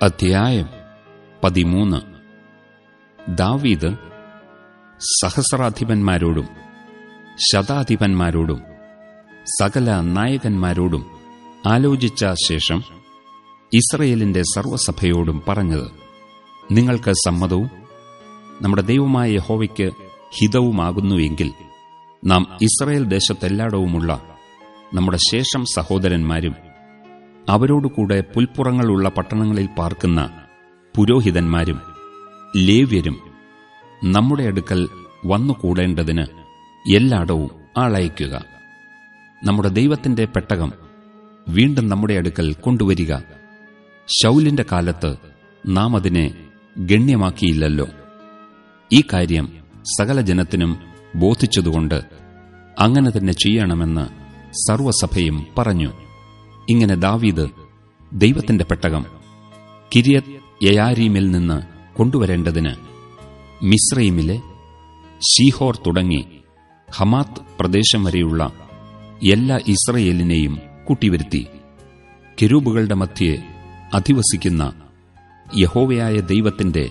അധ്യായം പതിമൂന്ന്. ദാവീദ് സഹസ്രാധിപന്മാരോടും ശതാധിപന്മാരോടും സകല നായകന്മാരോടും ആലോചിച്ച ശേഷം ഇസ്രയേലിന്റെ സർവസഭയോടും പറഞ്ഞത് നിങ്ങൾക്ക് സമ്മതവും നമ്മുടെ ദൈവമായ യഹോവയ്ക്ക് ഹിതവുമാകുന്നുവെങ്കിൽ നാം ഇസ്രയേൽ ദേശത്തെല്ലായിടവുമുള്ള നമ്മുടെ ശേഷം സഹോദരന്മാരും അവരോടുകൂടെ പുൽപ്പുറങ്ങളുള്ള പട്ടണങ്ങളിൽ പാർക്കുന്ന പുരോഹിതന്മാരും ലേവ്യരും നമ്മുടെ അടുക്കൽ വന്നുകൂടേണ്ടതിന് എല്ലായിടവും ആളയക്കുക നമ്മുടെ ദൈവത്തിന്റെ പെട്ടകം വീണ്ടും നമ്മുടെ അടുക്കൽ കൊണ്ടുവരിക. ശൗലിന്റെ കാലത്ത് നാം അതിനെ ഗണ്യമാക്കിയില്ലല്ലോ. ഈ കാര്യം സകല ജനത്തിനും ബോധിച്ചതുകൊണ്ട് അങ്ങനെ തന്നെ ചെയ്യണമെന്ന് സർവസഭയും പറഞ്ഞു. ഇങ്ങനെ ദാവീദ് ദൈവത്തിന്റെ പെട്ടകം കിരിയത് യയാരീമിൽ നിന്ന് കൊണ്ടുവരേണ്ടതിന് മിസ്രൈമിലെ ഷീഹോർ തുടങ്ങി ഹമാത്ത് പ്രദേശം വരെയുള്ള എല്ലാ ഇസ്രയേലിനെയും കൂട്ടിവരുത്തി. കെരൂബുകളുടെ മധ്യേ അധിവസിക്കുന്ന യഹോവയായ ദൈവത്തിന്റെ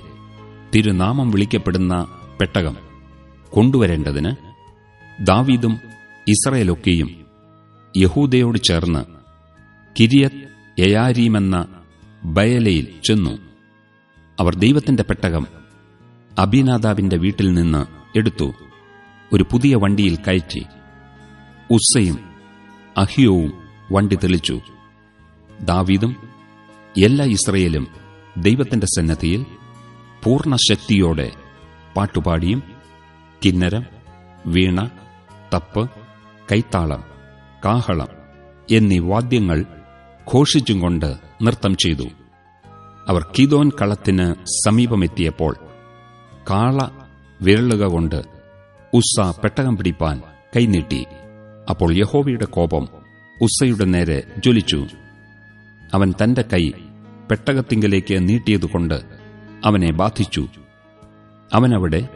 തിരുനാമം വിളിക്കപ്പെടുന്ന പെട്ടകം കൊണ്ടുവരേണ്ടതിന് ദാവീദും ഇസ്രയേലൊക്കെയും യഹൂദയോട് ചേർന്ന് കിരിയത് യയാരീമെന്ന ബയലയിൽ ചെന്നു. അവർ ദൈവത്തിന്റെ പെട്ടകം അഭിനാദാവിന്റെ വീട്ടിൽ നിന്ന് എടുത്തു. ഒരു പുതിയ വണ്ടിയിൽ കയറ്റി. ഉസ്സയും അഹിയോവും വണ്ടി തെളിച്ചു. ദാവീദും എല്ലാ ഇസ്രയേലും ദൈവത്തിന്റെ സന്നദ്ധിയിൽ പൂർണശക്തിയോടെ പാട്ടുപാടിയും കിന്നരം വീണ തപ്പ് കൈത്താളം കാഹളം എന്നീ വാദ്യങ്ങൾ ഘോഷിച്ചും കൊണ്ട് നൃത്തം ചെയ്തു. അവർ കീദോൻ കളത്തിന് സമീപമെത്തിയപ്പോൾ കാള വിരളുക കൊണ്ട് ഉസ്സ പെട്ടകം പിടിപ്പാൻ കൈനീട്ടി. അപ്പോൾ യഹോവയുടെ കോപം ഉസ്സയുടെ നേരെ ജ്വലിച്ചു. അവൻ തന്റെ കൈ പെട്ടകത്തിങ്കലേക്ക് നീട്ടിയതുകൊണ്ട് അവനെ ബാധിച്ചു. അവനവിടെ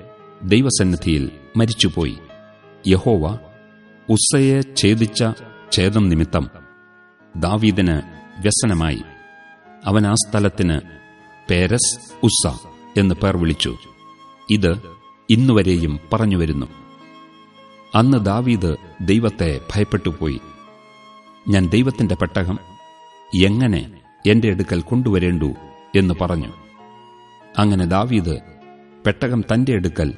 ദൈവസന്നിധിയിൽ മരിച്ചുപോയി. യഹോവ ഉസ്സയെ ഛേദിച്ച ഛേദം നിമിത്തം ദാവീദിന് വ്യസനമായി. അവൻ ആ സ്ഥലത്തിന് പേരസ് ഉസ്സ എന്ന് പേർ വിളിച്ചു. ഇത് ഇന്നുവരെയും പറഞ്ഞുവരുന്നു. അന്ന് ദാവീദ് ദൈവത്തെ ഭയപ്പെട്ടുപോയി. ഞാൻ ദൈവത്തിന്റെ പെട്ടകം എങ്ങനെ എന്റെ അടുക്കൽ കൊണ്ടുവരേണ്ടു എന്ന് പറഞ്ഞു. അങ്ങനെ ദാവീദ് പെട്ടകം തന്റെ അടുക്കൽ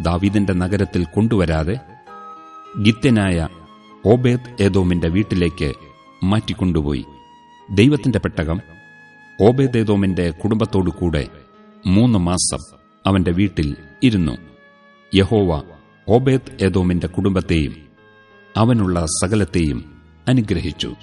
ദാവീദിന്റെ നഗരത്തിൽ കൊണ്ടുവരാതെ ഗിത്യനായ ഓബേദ് ഏതോമിന്റെ വീട്ടിലേക്ക് മാറ്റിക്കൊണ്ടുപോയി. ദൈവത്തിന്റെ പെട്ടകം ഓബേദേദോമിന്റെ കുടുംബത്തോടുകൂടെ മൂന്ന് മാസം അവന്റെ വീട്ടിൽ ഇരുന്നു. യഹോവ ഓബേദ് ഏദോമിന്റെ കുടുംബത്തെയും അവനുള്ള സകലത്തെയും അനുഗ്രഹിച്ചു.